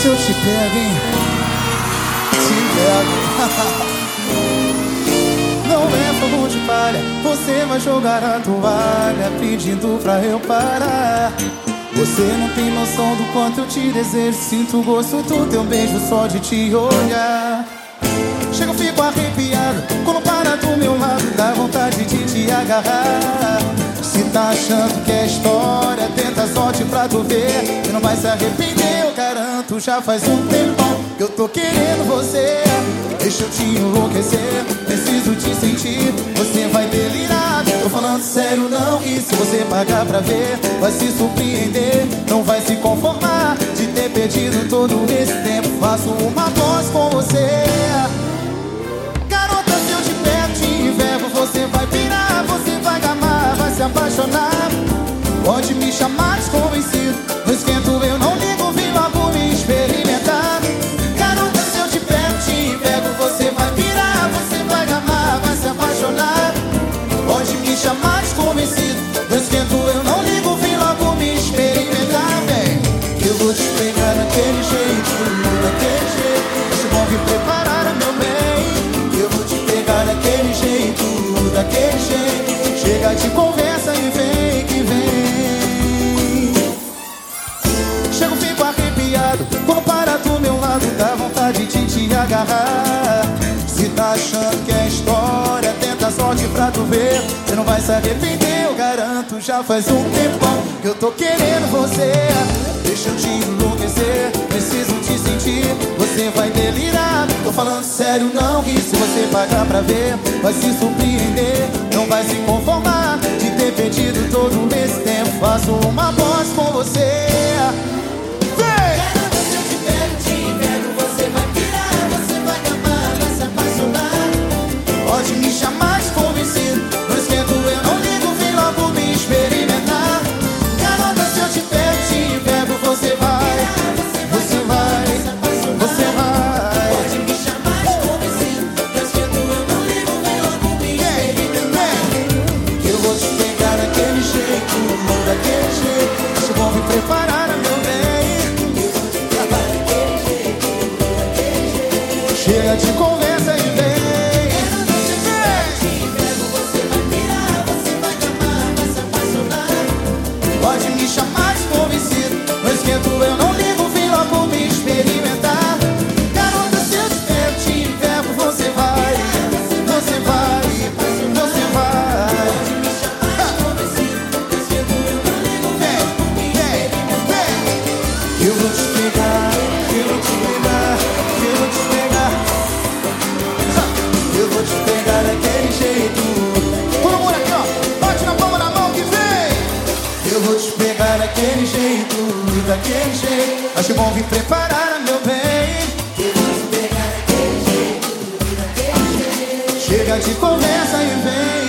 se eu te pego, hein? Te pego. Não é fogo de palha, você vai jogar a toalha pedindo pra eu parar. Você não tem noção do quanto eu te desejo. Sinto o gosto do teu beijo só de te olhar. Chego, fico arrepiado quando para do meu lado, dá vontade de te agarrar. Se tá achando que é história, tenta sorte pra tu ver. Você não vai se arrepender, eu garanto. Já faz um tempão que eu tô querendo você. Deixa eu te enlouquecer, preciso te sentir. Você vai delirar. Tô falando sério, não. E se você pagar pra ver, vai se surpreender. Não vai se conformar de ter perdido todo esse tempo. Faço uma voz com você. Não ligo, vim logo me experimentar. Garota, se eu te pego, te envergo, você vai virar, você vai amar, vai se apaixonar. Pode me chamar desconvencido, não esquento, eu não ligo, vim logo me experimentar, vem. Eu vou te pegar daquele jeito, daquele jeito. Bom vir preparar, meu bem. Eu vou te pegar daquele jeito, daquele jeito. Chega de conversa te agarrar. Se tá achando que é história, tenta a sorte pra tu ver. Você não vai se arrepender, eu garanto. Já faz um tempão que eu tô querendo você. Deixa eu te enlouquecer, preciso te sentir. Você vai delirar. Tô falando sério, não. E se você pagar pra ver, vai se surpreender. Não vai se conformar de ter perdido todo esse tempo. Faço uma voz com você. Pode me chamar daquele jeito. Acho bom vir preparar, meu bem. Que vou te pegar daquele jeito, daquele jeito. Chega de conversa e vem.